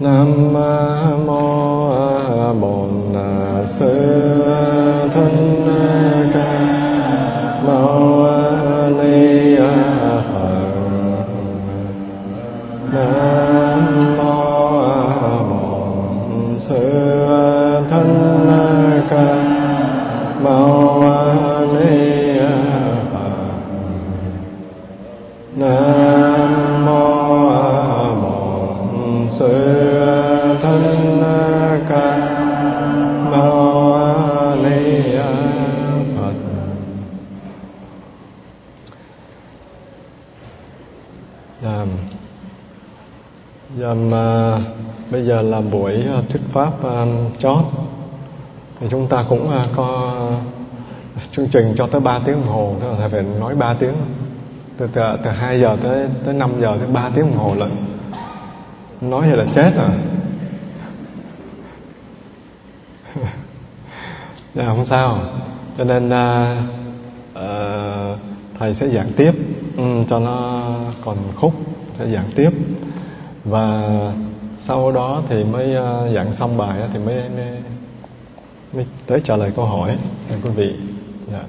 Nam mô Bổn Sư Thích Ca Mâu chót. Thì chúng ta cũng à, có chương trình cho tới 3 tiếng đồng hồ tức là phải nói 3 tiếng. Từ từ, từ 2 giờ tới tới 5 giờ tới 3 tiếng đồng hồ lận. Nói vậy là chết rồi. Dạ không sao. Cho nên à, à, thầy sẽ giảng tiếp. Ừ, cho nó còn khúc sẽ giảng tiếp. Và sau đó thì mới dặn giảng xong bài thì mới, mới mới tới trả lời câu hỏi thưa quý vị dạ.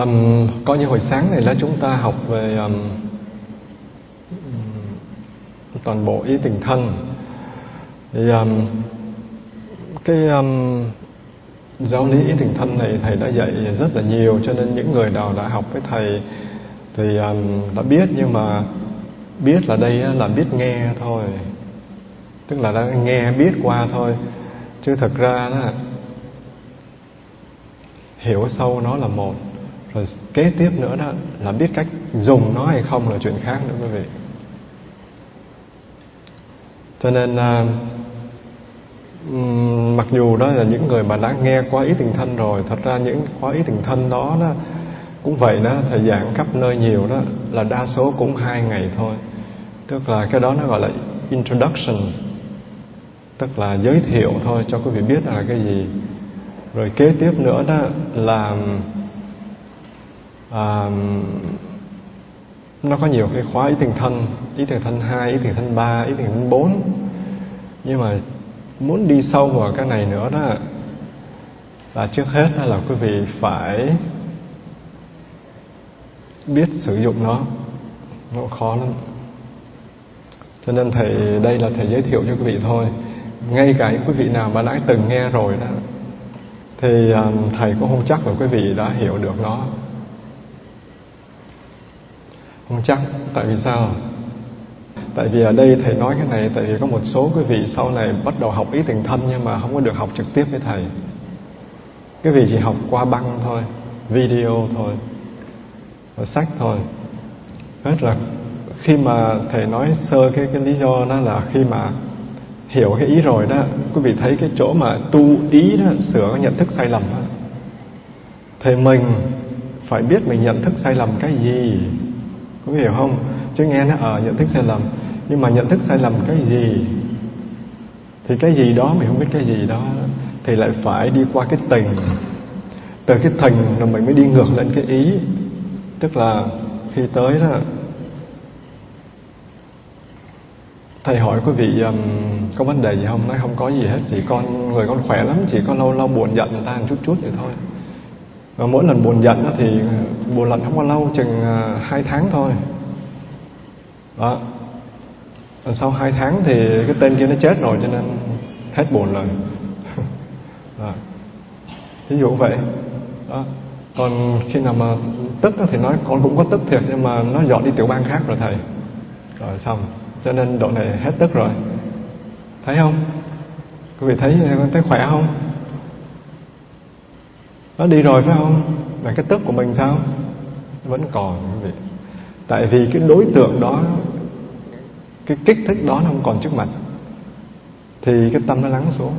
um, có như hồi sáng này là chúng ta học về um, toàn bộ ý tình thân thì um, cái um, giáo lý ý tình thân này thầy đã dạy rất là nhiều cho nên những người nào đã học với thầy thì um, đã biết nhưng mà biết là đây là biết nghe thôi. Tức là đã nghe biết qua thôi. Chứ thật ra đó hiểu sâu nó là một. Rồi kế tiếp nữa đó là biết cách dùng nó hay không là chuyện khác nữa quý vị. Cho nên à, mặc dù đó là những người mà đã nghe qua ý tình thân rồi thật ra những khóa ý tình thân đó đó cũng vậy đó thời gian khắp nơi nhiều đó là đa số cũng hai ngày thôi tức là cái đó nó gọi là introduction. Tức là giới thiệu thôi cho quý vị biết là cái gì. Rồi kế tiếp nữa đó là à, nó có nhiều cái khóa ý tiền thân ý tiền thân hai ý tiền thân ba ý tiền thân bốn. Nhưng mà muốn đi sâu vào cái này nữa đó là trước hết đó là quý vị phải biết sử dụng nó. Nó khó lắm cho nên thầy, đây là thầy giới thiệu cho quý vị thôi. Ngay cả những quý vị nào mà đã từng nghe rồi đó, thì à, thầy cũng không chắc là quý vị đã hiểu được nó. Không chắc, tại vì sao? Tại vì ở đây thầy nói cái này, tại vì có một số quý vị sau này bắt đầu học ý tình thân nhưng mà không có được học trực tiếp với thầy. Cái vị chỉ học qua băng thôi, video thôi và sách thôi, hết là khi mà thầy nói sơ cái cái lý do đó là khi mà hiểu cái ý rồi đó, quý vị thấy cái chỗ mà tu ý đó, sửa cái nhận thức sai lầm đó. Thì mình phải biết mình nhận thức sai lầm cái gì? Quý vị hiểu không? Chứ nghe nó ở ờ, nhận thức sai lầm. Nhưng mà nhận thức sai lầm cái gì? Thì cái gì đó mình không biết cái gì đó thì lại phải đi qua cái tình. Từ cái thành rồi mình mới đi ngược lên cái ý. Tức là khi tới đó thầy hỏi quý vị um, có vấn đề gì không? Nói không có gì hết chỉ con người con khỏe lắm chỉ có lâu lâu buồn giận người ta một chút chút vậy thôi. Và mỗi lần buồn giận thì buồn lần không có lâu chừng à, hai tháng thôi. Đó. Và sau hai tháng thì cái tên kia nó chết rồi cho nên hết buồn rồi. Đó. ví dụ vậy. Đó. còn khi nào mà tức thì nói con cũng có tức thiệt nhưng mà nó dọn đi tiểu bang khác rồi thầy. Rồi xong cho nên độ này hết đất rồi. Thấy không? Quý vị thấy thấy khỏe không? Nó đi rồi phải không? Mà cái tức của mình sao? Vẫn còn, quý vị. Tại vì cái đối tượng đó, cái kích thích đó nó không còn trước mặt. Thì cái tâm nó lắng xuống.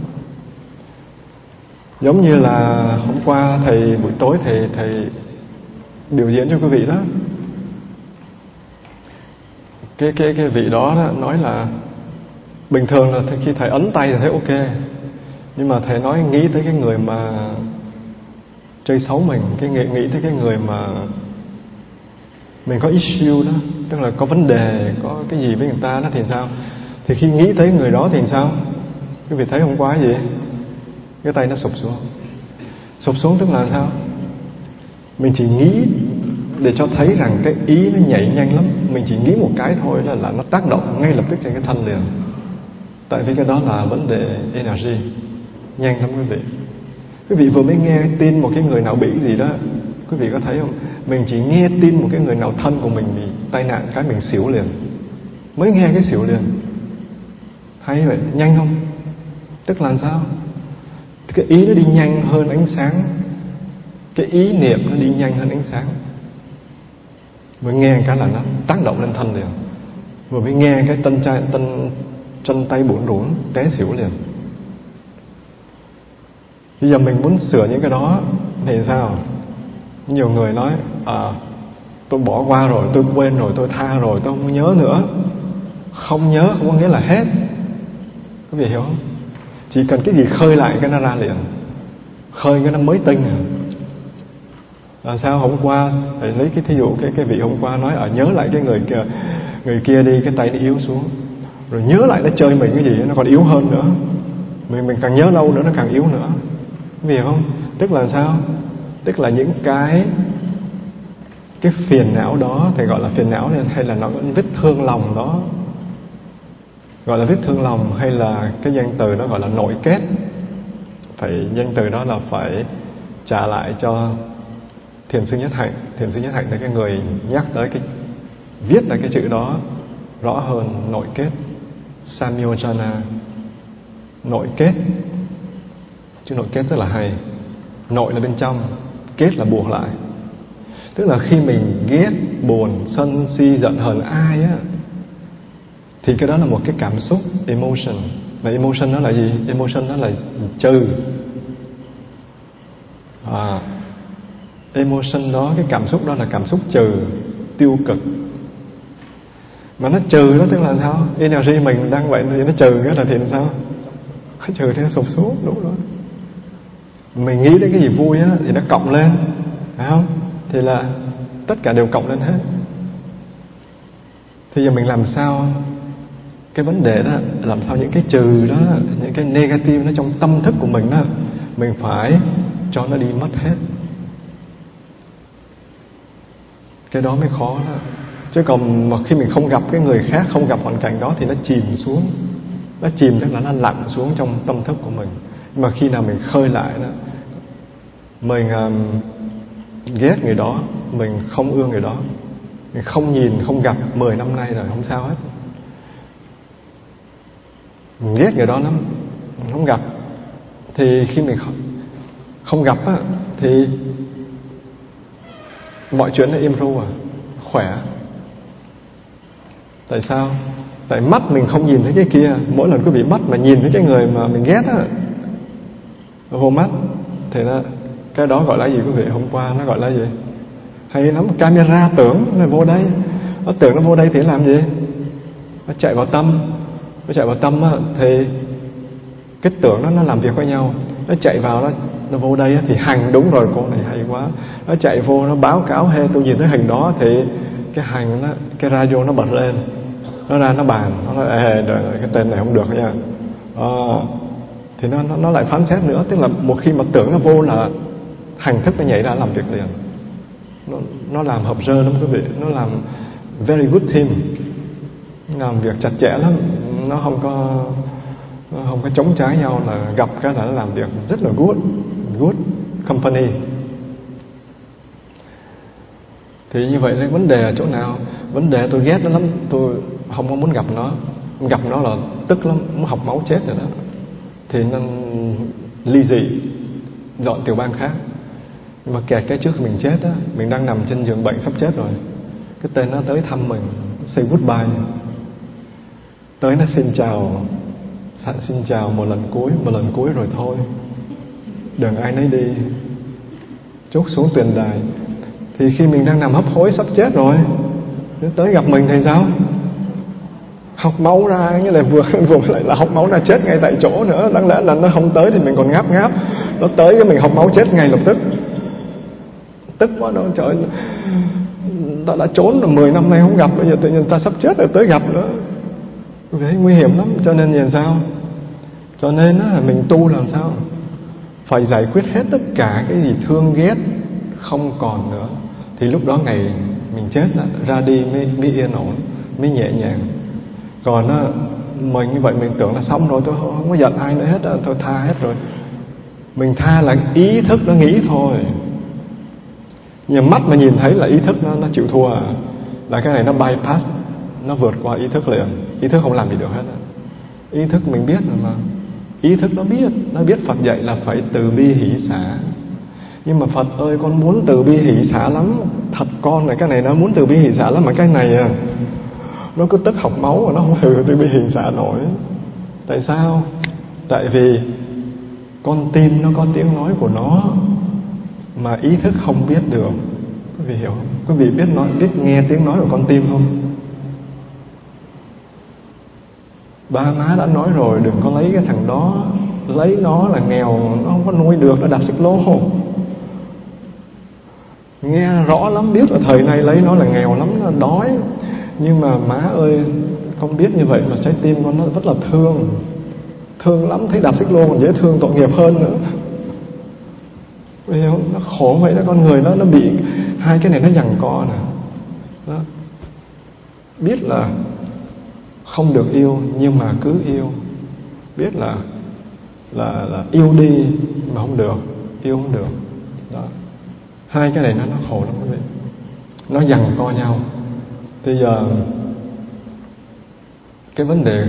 Giống như là hôm qua thầy, buổi tối thầy thầy biểu diễn cho quý vị đó cái cái cái vị đó, đó nói là bình thường là khi thầy ấn tay thì thấy ok. Nhưng mà thầy nói nghĩ tới cái người mà chơi xấu mình cái nghĩ, nghĩ tới cái người mà mình có issue đó tức là có vấn đề có cái gì với người ta đó thì sao? Thì khi nghĩ tới người đó thì sao? Cái vị thấy không quá gì cái tay nó sụp xuống. Sụp xuống tức là sao? Mình chỉ nghĩ để cho thấy rằng cái ý nó nhảy nhanh lắm. Mình chỉ nghĩ một cái thôi là, là nó tác động ngay lập tức trên cái thân liền. Tại vì cái đó là vấn đề energy. Nhanh lắm quý vị. Quý vị vừa mới nghe tin một cái người nào bị gì đó quý vị có thấy không? Mình chỉ nghe tin một cái người nào thân của mình bị tai nạn cái mình xỉu liền. Mới nghe cái xỉu liền. Hay vậy nhanh không? Tức là sao? Cái ý nó đi nhanh hơn ánh sáng. Cái ý niệm nó đi nhanh hơn ánh sáng vừa nghe cái là nó tác động lên thân liền. Vừa mới nghe cái tân trai tân chân tay bủn rủn té xỉu liền. Bây giờ mình muốn sửa những cái đó thì sao? Nhiều người nói à, tôi bỏ qua rồi tôi quên rồi tôi tha rồi tôi không nhớ nữa. Không nhớ không có nghĩa là hết. Có vị hiểu không? Chỉ cần cái gì khơi lại cái nó ra liền. Khơi cái nó mới tinh à là sao hôm qua, thầy lấy cái thí dụ, cái cái vị hôm qua nói ở nhớ lại cái người kia người kia đi, cái tay nó yếu xuống. Rồi nhớ lại nó chơi mình cái gì, nó còn yếu hơn nữa. Mình mình càng nhớ lâu nữa, nó càng yếu nữa. Vì không? Tức là sao? Tức là những cái cái phiền não đó thì gọi là phiền não hay là nó vết thương lòng đó. Gọi là vết thương lòng, hay là cái danh từ đó gọi là nội kết. Phải danh từ đó là phải trả lại cho thiền sư nhất hạnh. Thiền sư nhất hạnh là cái người nhắc tới cái viết là cái chữ đó rõ hơn nội kết. Samyojana. Nội kết. Chữ nội kết rất là hay. Nội là bên trong kết là buộc lại. Tức là khi mình ghét buồn sân si giận hờn ai á thì cái đó là một cái cảm xúc emotion. Và emotion nó là gì? Emotion nó là trừ. À, emotion đó, cái cảm xúc đó là cảm xúc trừ, tiêu cực. Mà nó trừ đó tức là sao? Energy mình đang vậy thì nó trừ cái là thì làm sao? Nó trừ thì nó sụp xuống đúng rồi. Mình nghĩ đến cái gì vui á thì nó cộng lên, phải không? Thì là tất cả đều cộng lên hết. Thì giờ mình làm sao? Cái vấn đề đó, làm sao những cái trừ đó, những cái negative nó trong tâm thức của mình đó, mình phải cho nó đi mất hết. Cái đó mới khó đó. Chứ còn mà khi mình không gặp cái người khác không gặp hoàn cảnh đó thì nó chìm xuống. Nó chìm tức là nó lặn xuống trong tâm thức của mình. Nhưng mà khi nào mình khơi lại đó mình um, ghét người đó mình không ưa người đó mình không nhìn không gặp 10 năm nay rồi không sao hết. Mình ghét người đó lắm mình không gặp. Thì khi mình không, không gặp á, thì mọi chuyện im ru à? Khỏe. Tại sao? Tại mắt mình không nhìn thấy cái kia. Mỗi lần quý vị mắt mà nhìn thấy cái người mà mình ghét á. Vô mắt. Thì là cái đó gọi là gì quý vị? Hôm qua nó gọi là gì? Hay lắm. Camera tưởng nó vô đây. Nó tưởng nó vô đây thì làm gì? Nó chạy vào tâm. Nó chạy vào tâm á, thì cái tưởng nó nó làm việc với nhau. Nó chạy vào nó nó vô đây thì hằng đúng rồi cô này hay quá. Nó chạy vô nó báo cáo hay tôi nhìn thấy hình đó. Thì cái hằng nó cái radio nó bật lên. Nó ra nó bàn. Nó nói Ê, đời, cái tên này không được nha. À, thì nó, nó nó lại phán xét nữa. Tức là một khi mà tưởng nó vô là hành thức nó nhảy ra làm việc liền. Nó, nó làm hợp rơ lắm quý vị. Nó làm very good team. Làm việc chặt chẽ lắm. Nó không có nó không có chống trái nhau là gặp cái là nó làm việc rất là good good company. Thì như vậy là vấn đề ở chỗ nào? Vấn đề tôi ghét nó lắm, tôi không có muốn gặp nó. Gặp nó là tức lắm, muốn học máu chết rồi đó. Thì nên ly dị, dọn tiểu bang khác. Nhưng mà kẹt cái trước mình chết á, mình đang nằm trên giường bệnh sắp chết rồi. Cái tên nó tới thăm mình, say goodbye. Tới nó xin chào xin chào một lần cuối, một lần cuối rồi thôi đừng ai nấy đi. Chốt xuống tiền đài. Thì khi mình đang nằm hấp hối sắp chết rồi nó tới gặp mình thì sao? Học máu ra, nghĩa là vừa vừa lại là học máu ra chết ngay tại chỗ nữa. Đáng lẽ là nó không tới thì mình còn ngáp ngáp. Nó tới cái mình học máu chết ngay lập tức. Tức quá đâu trời ta đã trốn là 10 năm nay không gặp, bây giờ tự nhiên ta sắp chết rồi, tới gặp nữa. Thấy nguy hiểm lắm. Cho nên nhìn sao? Cho nên là mình tu làm sao? Phải giải quyết hết tất cả cái gì thương ghét không còn nữa. Thì lúc đó ngày mình chết ra đi mới, mới yên ổn mới nhẹ nhàng. Còn đó, mình như vậy mình tưởng là xong rồi tôi không có giận ai nữa hết ờ, tôi tha hết rồi. Mình tha là ý thức nó nghĩ thôi. Nhưng mắt mà nhìn thấy là ý thức nó nó chịu thua. À. là cái này nó bypass nó vượt qua ý thức liền. Ý thức không làm gì được hết ý thức mình biết rồi mà ý thức nó biết nó biết Phật dạy là phải từ bi hỷ xả. Nhưng mà Phật ơi, con muốn từ bi hỷ xả lắm. Thật con này, cái này nó muốn từ bi hỷ xả lắm mà cái này à nó cứ tức học máu mà nó không hề từ bi hỷ xả nổi. Tại sao? Tại vì con tim nó có tiếng nói của nó mà ý thức không biết được. Quý vị hiểu không? Quý vị biết nói, biết nghe tiếng nói của con tim không? Ba má đã nói rồi, đừng có lấy cái thằng đó lấy nó là nghèo, nó không có nuôi được, nó đạp xích lô nghe rõ lắm, biết ở thời nay lấy nó là nghèo lắm, nó đói nhưng mà má ơi, không biết như vậy mà trái tim con nó rất là thương thương lắm, thấy đạp xích lô còn dễ thương, tội nghiệp hơn nữa Hiểu? Nó khổ vậy đó, con người nó nó bị hai cái này nó giằng co nè. Đó. Biết là không được yêu nhưng mà cứ yêu. Biết là là là yêu đi mà không được, yêu không được. Đó. Hai cái này nó nó khổ lắm quý vị. Nó dằn co nhau. Bây giờ cái vấn đề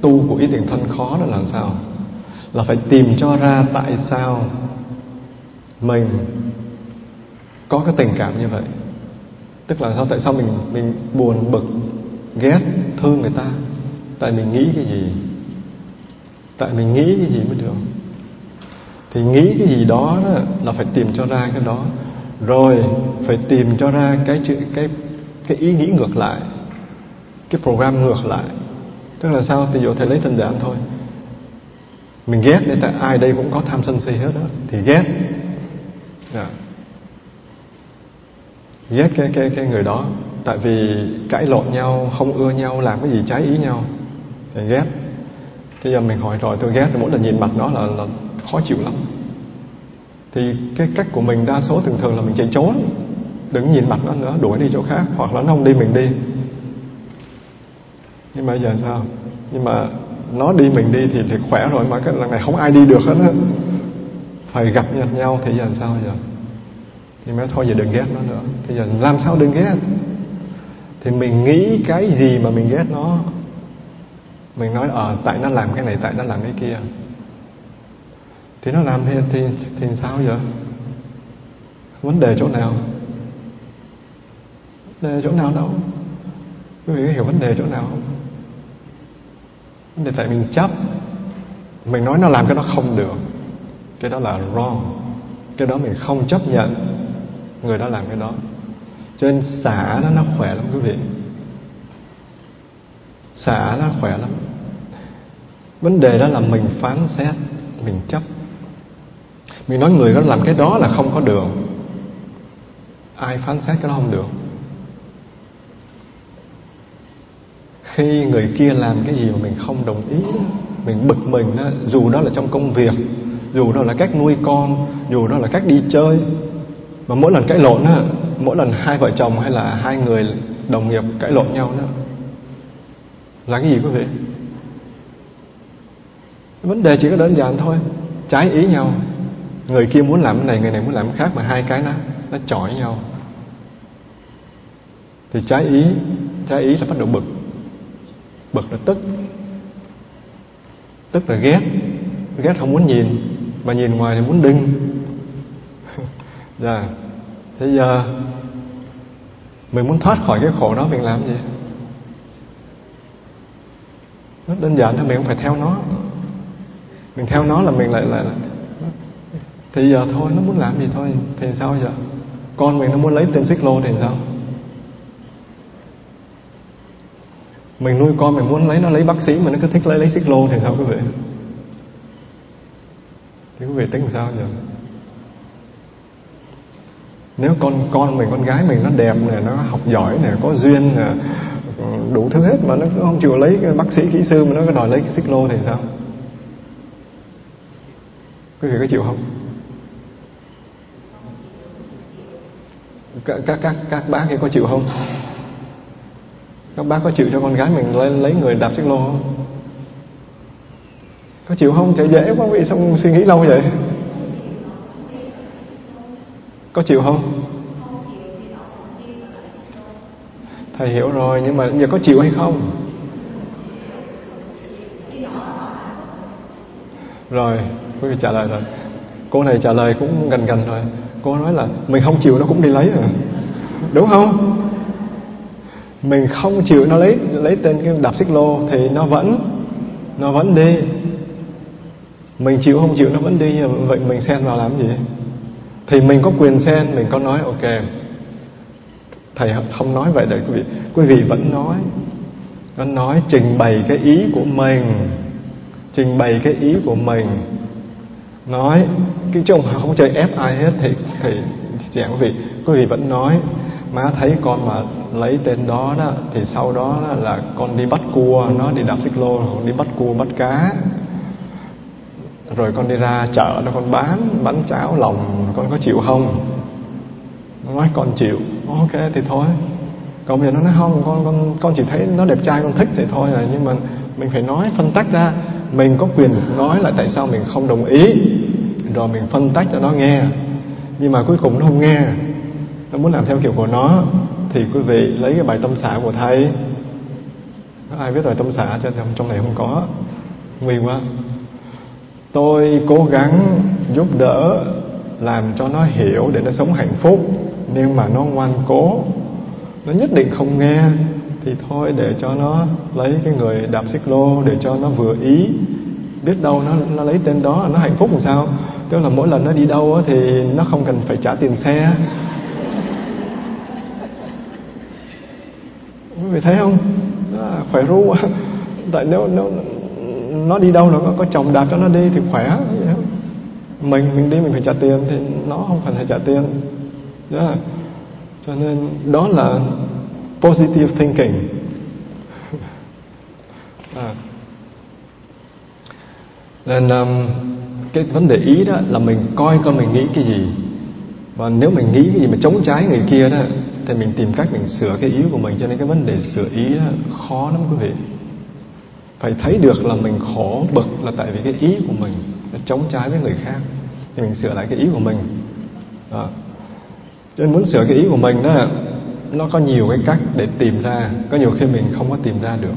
tu của ý tiền thân khó đó là làm sao? Là phải tìm cho ra tại sao mình có cái tình cảm như vậy tức là sao tại sao mình mình buồn bực ghét thương người ta. Tại mình nghĩ cái gì? Tại mình nghĩ cái gì mới được? Thì nghĩ cái gì đó, đó là phải tìm cho ra cái đó. Rồi phải tìm cho ra cái chữ cái cái ý nghĩ ngược lại cái program ngược lại. Tức là sao? Thì dụ thầy lấy tình giản thôi. Mình ghét để tại ai đây cũng có tham sân si hết đó thì ghét. Yeah. Ghét cái cái cái người đó tại vì cãi lộn nhau không ưa nhau làm cái gì trái ý nhau thì ghét. Thế giờ mình hỏi rồi tôi ghét mỗi lần nhìn mặt nó là, là khó chịu lắm. Thì cái cách của mình đa số thường thường là mình chạy trốn. Đừng nhìn mặt nó nữa đuổi đi chỗ khác hoặc là nó không đi mình đi. Nhưng mà giờ sao? Nhưng mà nó đi mình đi thì thì khỏe rồi mà cái lần này không ai đi được hết á. Phải gặp nhật nhau thì giờ sao giờ? Thì mới thôi giờ đừng ghét nó nữa. Thì giờ làm sao đừng ghét? Thì mình nghĩ cái gì mà mình ghét nó? Mình nói ờ à, tại nó làm cái này tại nó làm cái kia. Thì nó làm thì thì, thì sao giờ? Vấn đề chỗ nào? Vấn đề chỗ nào đâu? Quý vị có hiểu vấn đề chỗ nào không? Vấn đề tại mình chấp. Mình nói nó làm cái đó không được. Cái đó là wrong. Cái đó mình không chấp nhận. Người đó làm cái đó cho nên xả nó nó khỏe lắm quý vị. Xả nó khỏe lắm. Vấn đề đó là mình phán xét mình chấp. Mình nói người đó làm cái đó là không có đường. Ai phán xét cái đó không được. Khi người kia làm cái gì mà mình không đồng ý mình bực mình đó, dù đó là trong công việc dù đó là cách nuôi con dù đó là cách đi chơi mà mỗi lần cãi lộn á, mỗi lần hai vợ chồng hay là hai người đồng nghiệp cãi lộn nhau đó, là cái gì quý vị? Vấn đề chỉ có đơn giản thôi, trái ý nhau. Người kia muốn làm cái này, người này muốn làm cái khác mà hai cái nó nó chọi nhau. Thì trái ý trái ý là bắt đầu bực. Bực là tức. Tức là ghét. Ghét không muốn nhìn, mà nhìn ngoài thì muốn đinh dạ. Thế giờ, mình muốn thoát khỏi cái khổ đó, mình làm gì? Nó đơn giản thôi, mình không phải theo nó. Mình theo nó là mình lại lại lại. thì giờ thôi, nó muốn làm gì thôi, thì sao giờ? Con mình nó muốn lấy tiền xích lô thì sao? Mình nuôi con mình muốn lấy, nó lấy bác sĩ mà nó cứ thích lấy lấy xích lô thì sao quý vị? Thì quý vị tính sao giờ? Nếu con con mình con gái mình nó đẹp này nó học giỏi này có duyên này, đủ thứ hết mà nó không chịu lấy cái bác sĩ kỹ sư mà nó cứ đòi lấy cái xích lô thì sao? Quý vị có chịu không? Các các các các bác ấy có chịu không? Các bác có chịu cho con gái mình lấy, lấy người đạp xích lô không? Có chịu không? Chạy dễ quá vị xong suy nghĩ lâu vậy? Có chịu không? Thầy hiểu rồi, nhưng mà giờ có chịu hay không? Rồi, quý vị trả lời rồi. Cô này trả lời cũng gần gần rồi cô nói là mình không chịu nó cũng đi lấy rồi. Đúng không? Mình không chịu nó lấy lấy tên cái đạp xích lô thì nó vẫn nó vẫn đi. Mình chịu không chịu nó vẫn đi vậy mình xen vào làm gì? Thì mình có quyền xen mình có nói, ok, thầy không nói vậy để quý vị. Quý vị vẫn nói vẫn nói, trình bày cái ý của mình, trình bày cái ý của mình. Nói, cái chung không chơi ép ai hết thì thì chẳng quý vị quý vị vẫn nói, má thấy con mà lấy tên đó đó, thì sau đó là con đi bắt cua, nó đi đạp xích lô, đi bắt cua, bắt cá rồi con đi ra chợ nó con bán bánh cháo lòng, con có chịu không? Nó nói, con chịu. Ok, thì thôi. Còn bây giờ nó nói, không, con con con chỉ thấy nó đẹp trai, con thích thì thôi rồi. Nhưng mà mình phải nói, phân tách ra. Mình có quyền nói là tại sao mình không đồng ý. Rồi mình phân tách cho nó nghe. Nhưng mà cuối cùng nó không nghe. Nó muốn làm theo kiểu của nó. Thì quý vị lấy cái bài tâm xã của thầy. Có ai biết bài tâm xã cho trong này không có? Nguy quá tôi cố gắng giúp đỡ làm cho nó hiểu để nó sống hạnh phúc. Nhưng mà nó ngoan cố. Nó nhất định không nghe. Thì thôi để cho nó lấy cái người đạp xích lô để cho nó vừa ý. Biết đâu nó nó lấy tên đó nó hạnh phúc làm sao? Tức là mỗi lần nó đi đâu thì nó không cần phải trả tiền xe. Quý vị thấy không? À, khỏe ru tại nếu nếu nó đi đâu nó có, có chồng đạp cho nó đi thì khỏe. Mình mình đi mình phải trả tiền thì nó không cần phải trả tiền. Yeah. cho nên đó là positive thinking. À. nên um, cái vấn đề ý đó là mình coi coi mình nghĩ cái gì. Và nếu mình nghĩ cái gì mà chống trái người kia đó thì mình tìm cách mình sửa cái ý của mình. Cho nên cái vấn đề sửa ý đó, khó lắm quý vị phải thấy được là mình khổ, bực là tại vì cái ý của mình nó chống trái với người khác. Thì mình sửa lại cái ý của mình. Đó. cho nên muốn sửa cái ý của mình đó, nó có nhiều cái cách để tìm ra. Có nhiều khi mình không có tìm ra được.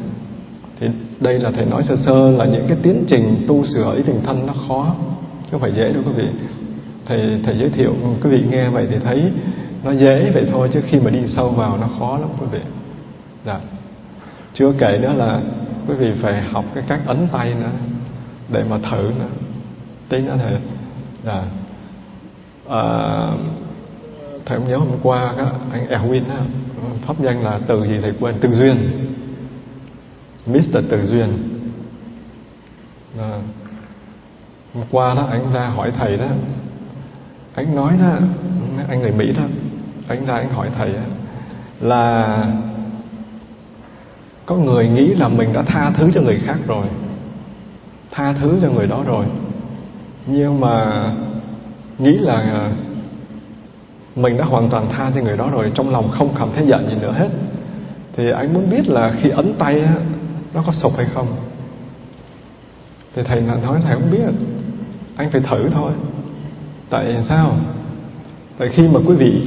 Thì đây là thầy nói sơ sơ là những cái tiến trình tu sửa ý tình thân nó khó, chứ không phải dễ đâu quý vị. Thầy thầy giới thiệu, quý vị nghe vậy thì thấy nó dễ vậy thôi, chứ khi mà đi sâu vào nó khó lắm quý vị. Dạ. Chưa kể nữa là quý vị phải học cái cách ấn tay nữa để mà thử nữa. Tí nữa thầy dạ. À, thầy không nhớ hôm qua đó, anh Erwin đó, pháp danh là từ gì thầy quên? Từ duyên. Mr. Từ Duyên. À, hôm qua đó anh ra hỏi thầy đó. Anh nói đó anh người Mỹ đó anh ra anh hỏi thầy đó, là có người nghĩ là mình đã tha thứ cho người khác rồi. Tha thứ cho người đó rồi. Nhưng mà nghĩ là à, mình đã hoàn toàn tha cho người đó rồi trong lòng không cảm thấy giận gì nữa hết. Thì anh muốn biết là khi ấn tay á, nó có sụp hay không? Thì thầy nói thầy không biết. Anh phải thử thôi. Tại sao? Tại khi mà quý vị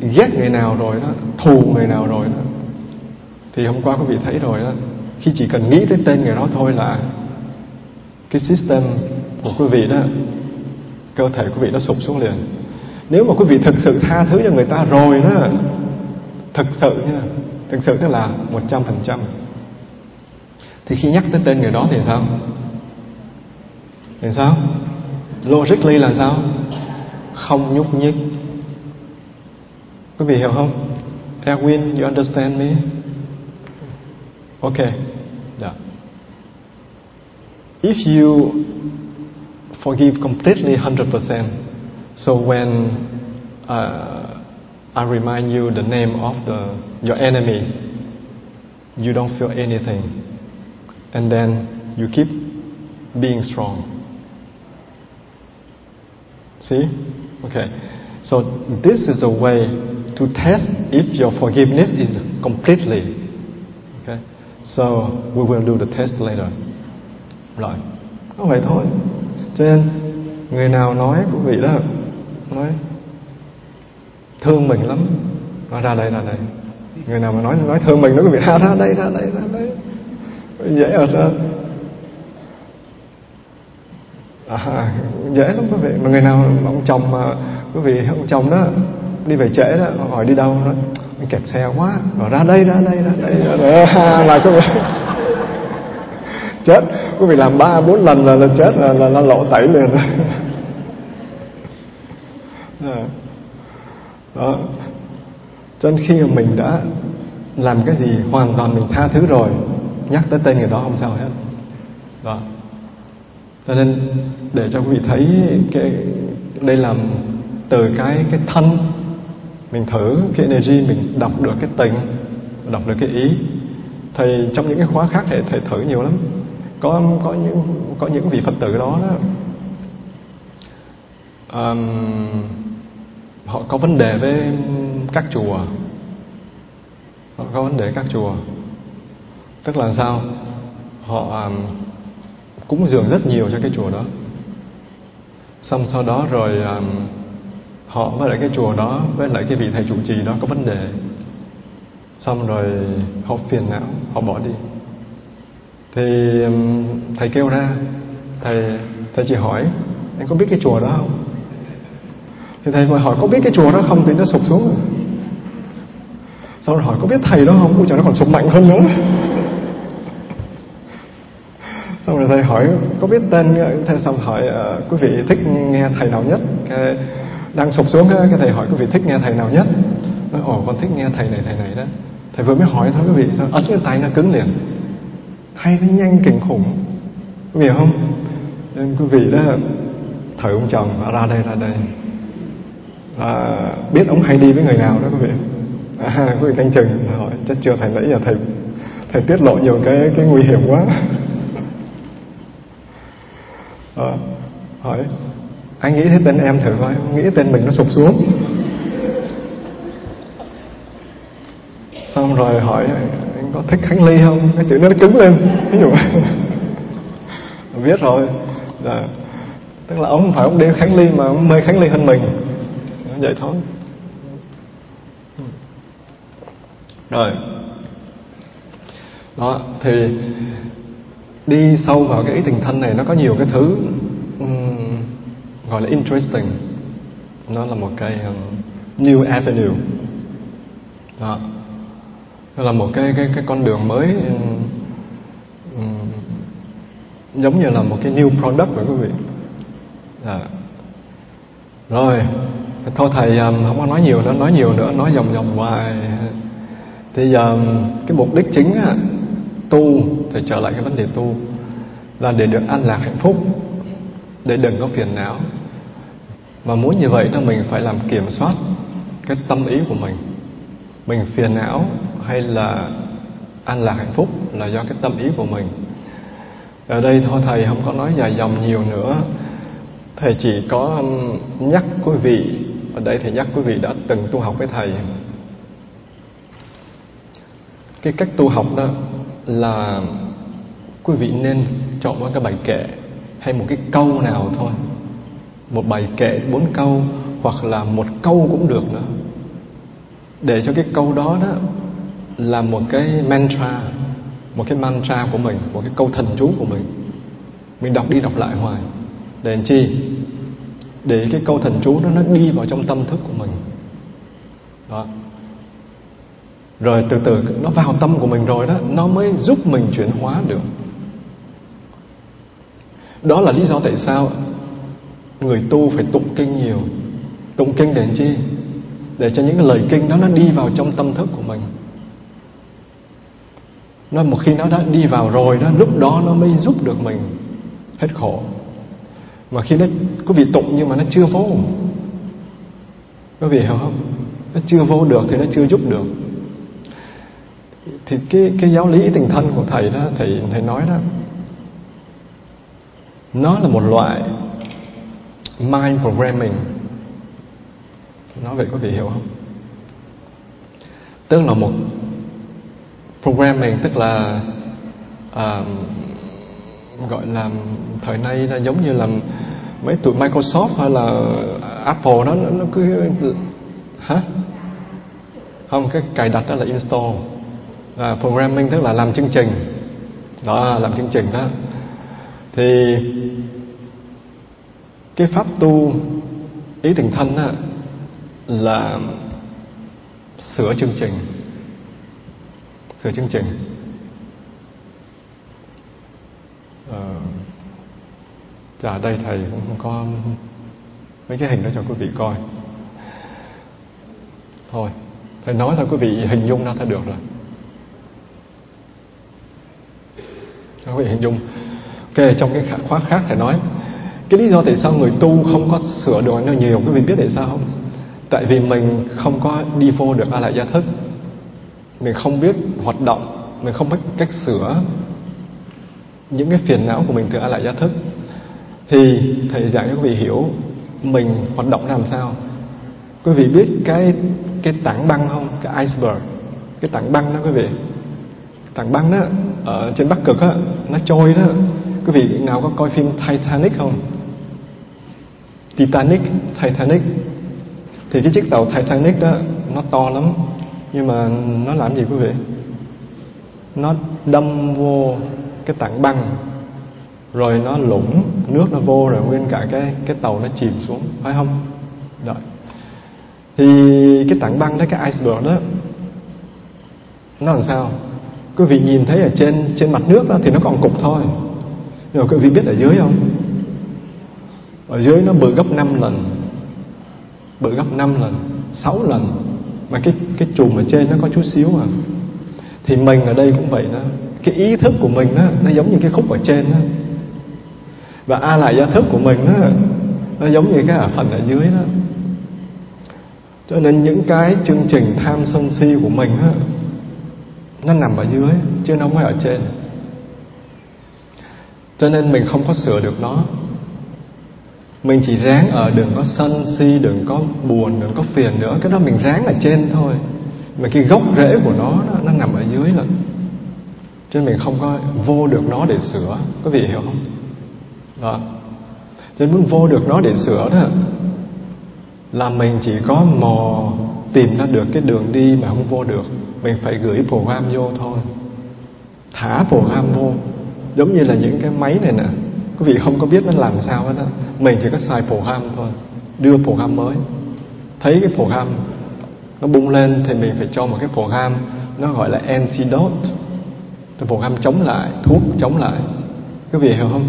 ghét người nào rồi đó thù người nào rồi đó thì hôm qua quý vị thấy rồi đó. Khi chỉ cần nghĩ tới tên người đó thôi là cái system của quý vị đó, cơ thể quý vị nó sụp xuống liền. Nếu mà quý vị thực sự tha thứ cho người ta rồi đó, thực sự nha, thực sự tức là một trăm phần trăm. Thì khi nhắc tới tên người đó thì sao? Thì sao? Logically là sao? Không nhúc nhích. Quý vị hiểu không? Erwin, you understand me? Okay yeah. if you forgive completely 100% so when uh, I remind you the name of the your enemy. You don't feel anything. And then you keep being strong. See? Okay. So this is a way to test if your forgiveness is completely. Okay. So we will do the test later. Rồi. Có vậy thôi. Cho nên người nào nói quý vị đó. Nói thương mình lắm. Nó ra đây ra đây. Người nào mà nói nói thương mình nó quý vị ra ra đây ra đây ra đây. Dễ ở ra à, dễ lắm quý vị. Mà người nào mà ông chồng mà quý vị ông chồng đó đi về trễ đó hỏi đi đâu nói kẹt xe quá. Rồi ra đây ra đây ra đây ra đây. Ờ, là có vị chết. Quý vị làm ba bốn lần là, là chết là, là, là lộ tẩy liền rồi. Ờ. Đó. Cho nên khi mà mình đã làm cái gì hoàn toàn mình tha thứ rồi nhắc tới tên người đó không sao hết. Đó. Cho nên để cho quý vị thấy cái đây làm từ cái cái thân mình thử cái energy mình đọc được cái tình đọc được cái ý. Thầy trong những cái khóa khác thầy thầy thử nhiều lắm. Có có những có những vị phật tử đó đó um, họ có vấn đề với các chùa. Họ có vấn đề các chùa. Tức là sao? Họ um, cúng dường rất nhiều cho cái chùa đó. Xong sau đó rồi um, họ với lại cái chùa đó với lại cái vị thầy chủ trì đó có vấn đề. Xong rồi họ phiền não họ bỏ đi. Thì um, thầy kêu ra thầy thầy chỉ hỏi anh có biết cái chùa đó không? Thì thầy mà hỏi có biết cái chùa đó không? Thì nó sụp xuống. Rồi sau rồi hỏi có biết thầy đó không? Ôi trời nó còn sụp mạnh hơn nữa. Xong rồi thầy hỏi có biết tên thầy? Xong hỏi uh, quý vị thích nghe thầy nào nhất? Cái đang sụp xuống cái thầy hỏi quý vị thích nghe thầy nào nhất? Nói ồ con thích nghe thầy này thầy này đó. Thầy vừa mới hỏi thôi quý vị ấn cái tay nó cứng liền. Hay nó nhanh kinh khủng. Quý vị không? Nên quý vị đó thời ông chồng ra đây ra đây. Là biết ông hay đi với người nào đó quý vị. À, quý vị canh chừng. Hỏi chắc chưa thầy nãy giờ thầy thầy tiết lộ nhiều cái cái nguy hiểm quá. À, hỏi anh nghĩ thấy tên em thử coi nghĩ tên mình nó sụp xuống. Xong rồi hỏi anh có thích khánh ly không? Cái chữ nó cứng lên, ví dụ biết rồi. Dạ. tức là ông không phải ông đeo khánh ly mà ông mê khánh ly hơn mình. Vậy thôi. Rồi. Đó, thì đi sâu vào cái ý tình thân này, nó có nhiều cái thứ gọi là interesting. Nó là một cái um, new avenue. Đó. Nó là một cái cái cái con đường mới um, um, giống như là một cái new product của quý vị. À. rồi thôi thầy um, không có nói nhiều nữa nói nhiều nữa nói vòng vòng hoài. Thì giờ cái mục đích chính á, tu thì trở lại cái vấn đề tu là để được an lạc hạnh phúc để đừng có phiền não mà muốn như vậy thì mình phải làm kiểm soát cái tâm ý của mình. Mình phiền não hay là an lạc hạnh phúc là do cái tâm ý của mình. Ở đây thôi, thầy không có nói dài dòng nhiều nữa. Thầy chỉ có um, nhắc quý vị, ở đây thầy nhắc quý vị đã từng tu học với thầy. Cái cách tu học đó là quý vị nên chọn một cái bài kệ hay một cái câu nào thôi một bài kệ bốn câu hoặc là một câu cũng được nữa. Để cho cái câu đó đó là một cái mantra, một cái mantra của mình, một cái câu thần chú của mình. Mình đọc đi đọc lại hoài. Để làm chi? Để cái câu thần chú đó nó đi vào trong tâm thức của mình. Đó. Rồi từ từ, nó vào tâm của mình rồi đó, nó mới giúp mình chuyển hóa được. Đó là lý do tại sao người tu phải tụng kinh nhiều. Tụng kinh để chi? Để cho những cái lời kinh đó nó đi vào trong tâm thức của mình. Nó một khi nó đã đi vào rồi đó, lúc đó nó mới giúp được mình. Hết khổ. Mà khi nó, có vị tụng nhưng mà nó chưa vô. Có vị hiểu không? Nó chưa vô được thì nó chưa giúp được. Thì cái cái giáo lý tình thân của thầy đó, thầy thầy nói đó, nó là một loại mind programming. Nói vậy có vị hiểu không? Tức là một programming tức là uh, gọi là thời nay là giống như là mấy tụi Microsoft hay là Apple nó nó cứ hả? Không cái cài đặt đó là install. À, programming tức là làm chương trình. Đó làm chương trình đó. Thì cái pháp tu ý tình thân á, là sửa chương trình. Sửa chương trình. Ờ, Dạ đây thầy cũng không có mấy cái hình đó cho quý vị coi. Thôi Thầy nói thôi quý vị hình dung ra thôi được rồi. Quý vị hình dung. Ok trong cái khóa khác thầy nói cái lý do tại sao người tu không có sửa đổi nó nhiều, Quý vị biết tại sao không? Tại vì mình không có đi vô được A lại gia thức. Mình không biết hoạt động, Mình không biết cách sửa Những cái phiền não của mình từ A lại gia thức. Thì thầy giảng cho quý vị hiểu mình hoạt động làm sao. Quý vị biết cái cái tảng băng không? Cái iceberg. Cái tảng băng đó quý vị. Tảng băng đó, ở trên bắc cực á, nó trôi đó. Quý vị nào có coi phim Titanic không? Titanic Titanic. Thì cái chiếc tàu Titanic đó, nó to lắm, nhưng mà nó làm gì quý vị? Nó đâm vô cái tảng băng, rồi nó lũng nước nó vô rồi nguyên cả cái cái tàu nó chìm xuống, phải không? Rồi. Thì cái tảng băng đó, cái iceberg đó, nó làm sao? Quý vị nhìn thấy ở trên trên mặt nước đó thì nó còn cục thôi. Nhưng mà quý vị biết ở dưới không? Ở dưới nó bự gấp 5 lần. Bự gấp 5 lần 6 lần. Mà cái cái chùm ở trên nó có chút xíu à. Thì mình ở đây cũng vậy đó. Cái ý thức của mình đó nó giống như cái khúc ở trên đó và a lại gia thức của mình đó, nó giống như cái ở phần ở dưới đó. Cho nên những cái chương trình tham sân si của mình đó, nó nằm ở dưới chứ nó không phải ở trên. Cho nên mình không có sửa được nó mình chỉ ráng ở đừng có sân si đừng có buồn đừng có phiền nữa. Cái đó mình ráng ở trên thôi. Mà cái gốc rễ của nó nó, nó nằm ở dưới lận. Cho nên mình không có vô được nó để sửa. Có vị hiểu không? Đó. Cho nên muốn vô được nó để sửa đó là mình chỉ có mò tìm ra được cái đường đi mà không vô được. Mình phải gửi program vô thôi. Thả program vô. Giống như là những cái máy này nè quý vị không có biết nó làm sao hết đó. Mình chỉ có xài program thôi, đưa program mới. Thấy cái program nó bung lên thì mình phải cho một cái program nó gọi là antidote. Phổ program chống lại, thuốc chống lại. Quý vị hiểu không?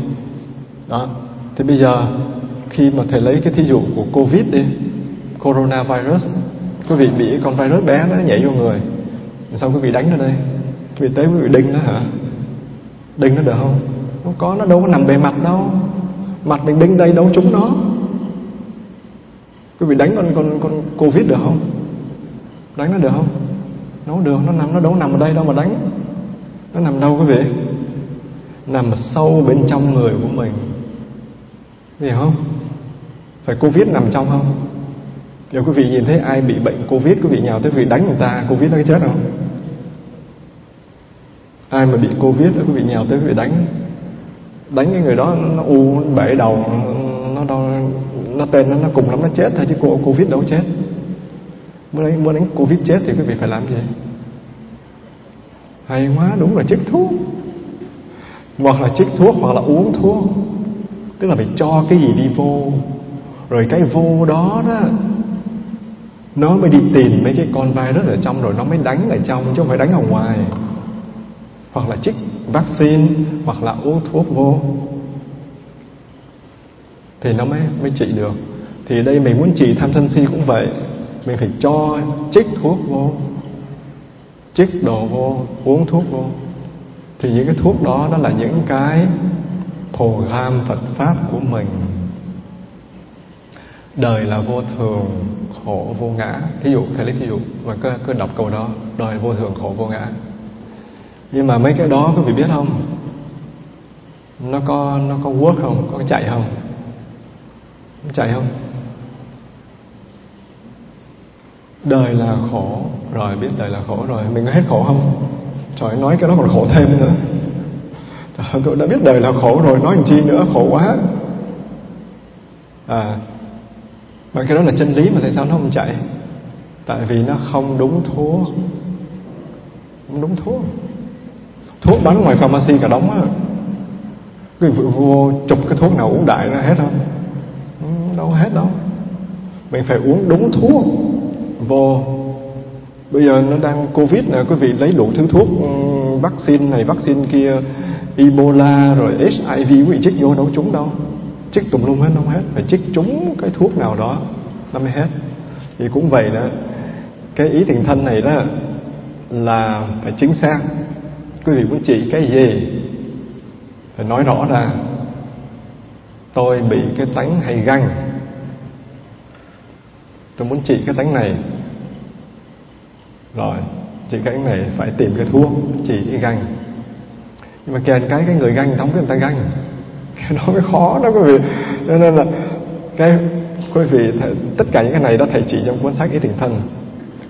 Đó. Thì bây giờ, khi mà thầy lấy cái thí dụ của covid đi, coronavirus, quý vị bị con virus bé nó nhảy vô người. Sao quý vị đánh nó đây? Quý vị tới quý vị đinh nó hả? Đinh nó được không? Không có, nó đâu có nằm bề mặt đâu. Mặt mình đinh đây đâu trúng nó. Quý vị đánh con con con covid được không? Đánh nó được không? Nó được, nó nằm, nó đâu nằm ở đây đâu mà đánh. Nó nằm đâu quý vị? Nằm sâu bên trong người của mình. Hiểu không? Phải covid nằm trong không? Nếu quý vị nhìn thấy ai bị bệnh covid, quý vị nhào tới quý vị đánh người ta, covid nó chết không? Ai mà bị covid quý vị nhào tới quý vị đánh đánh cái người đó nó u, bể đầu, nó đau, nó tên nó nó cùng lắm, nó chết thôi chứ cô covid đâu chết. Muốn đánh muốn đánh covid chết thì quý vị phải làm gì? Hay quá, đúng là chích thuốc. Hoặc là chích thuốc, hoặc là uống thuốc. Tức là phải cho cái gì đi vô. Rồi cái vô đó đó, nó mới đi tìm mấy cái con virus ở trong rồi nó mới đánh ở trong chứ không phải đánh ở ngoài hoặc là chích vaccine hoặc là uống thuốc vô thì nó mới mới trị được. Thì đây mình muốn trị tham sân si cũng vậy. Mình phải cho chích thuốc vô chích đồ vô uống thuốc vô. Thì những cái thuốc đó đó là những cái program Phật pháp của mình. Đời là vô thường khổ vô ngã. Thí dụ thầy lấy thí dụ mà cứ, cứ đọc câu đó đời vô thường khổ vô ngã nhưng mà mấy cái đó quý vị biết không? Nó có nó có work không? Có chạy không? Nó chạy không? Đời là khổ rồi biết đời là khổ rồi. Mình có hết khổ không? Trời nói cái đó còn khổ thêm nữa. Trời, tôi đã biết đời là khổ rồi nói làm chi nữa? Khổ quá. À mà cái đó là chân lý mà tại sao nó không chạy? Tại vì nó không đúng thuốc. Không đúng thuốc thuốc bán ngoài pharmacy cả đống á. Quý vị vô chục cái thuốc nào uống đại ra hết không? Ừ, đâu hết đâu. Mình phải uống đúng thuốc. Vô. Bây giờ nó đang covid nè, quý vị lấy đủ thứ thuốc ừ, vaccine này, vaccine kia, ebola rồi hiv quý vị chích vô đâu trúng đâu. Chích tùm lum hết không hết. Phải chích trúng cái thuốc nào đó, nó mới hết. Thì cũng vậy đó. Cái ý tiền thân này đó là phải chính xác quý vị muốn trị cái gì? Phải nói rõ ra. Tôi bị cái tánh hay ganh tôi muốn trị cái tánh này. Rồi trị cái này phải tìm cái thuốc trị cái ganh nhưng mà kèm cái cái người ganh không biết người ta ganh cái đó mới khó đó quý vị. Cho nên là cái quý vị thầy, tất cả những cái này đó thầy chỉ trong cuốn sách ý tình thân.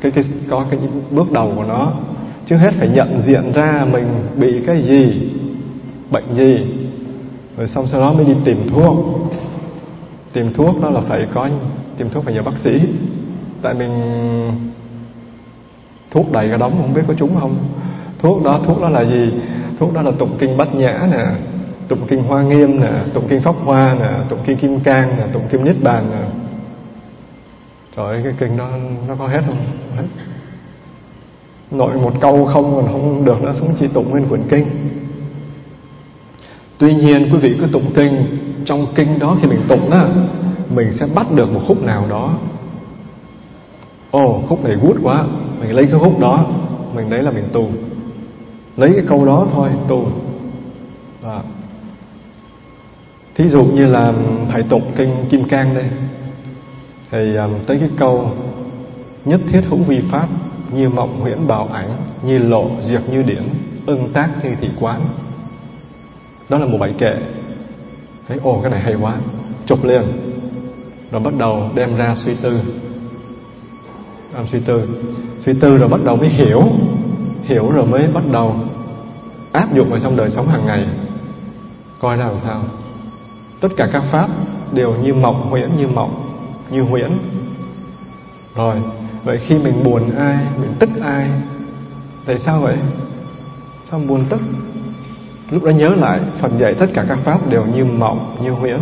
Cái cái có cái bước đầu của nó trước hết phải nhận diện ra mình bị cái gì, bệnh gì, rồi xong sau đó mới đi tìm thuốc. Tìm thuốc đó là phải có, tìm thuốc phải nhờ bác sĩ. Tại mình, thuốc đầy cả đống, không biết có trúng không. Thuốc đó thuốc đó là gì? Thuốc đó là tụng kinh bát nhã nè, tụng kinh hoa nghiêm nè, tụng kinh pháp hoa nè, tụng kinh kim cang nè, tụng kinh niết bàn nè. Trời ơi, cái kinh đó, nó có hết không? Hết nội một câu không còn không được nó xuống chỉ tụng nguyên quyển kinh. Tuy nhiên quý vị cứ tụng kinh trong kinh đó khi mình tụng đó mình sẽ bắt được một khúc nào đó. Ồ oh, khúc này gút quá mình lấy cái khúc đó mình đấy là mình tu lấy cái câu đó thôi tu à. thí dụ như là thầy tụng kinh kim cang đây thì um, tới cái câu nhất thiết hữu vi pháp như mộng huyễn bào ảnh, như lộ diệt như điển ưng tác như thị quán. Đó là một bài kệ. Thấy, ồ, cái này hay quá. Chụp liền. Rồi bắt đầu đem ra suy tư. Làm suy tư. Suy tư rồi bắt đầu mới hiểu. Hiểu rồi mới bắt đầu áp dụng vào trong đời sống hàng ngày. Coi ra làm sao? Tất cả các pháp đều như mộng huyễn, như mộng, như huyễn. Rồi vậy khi mình buồn ai mình tức ai? Tại sao vậy? Sao buồn tức? Lúc đó nhớ lại Phật dạy tất cả các pháp đều như mộng như huyễn.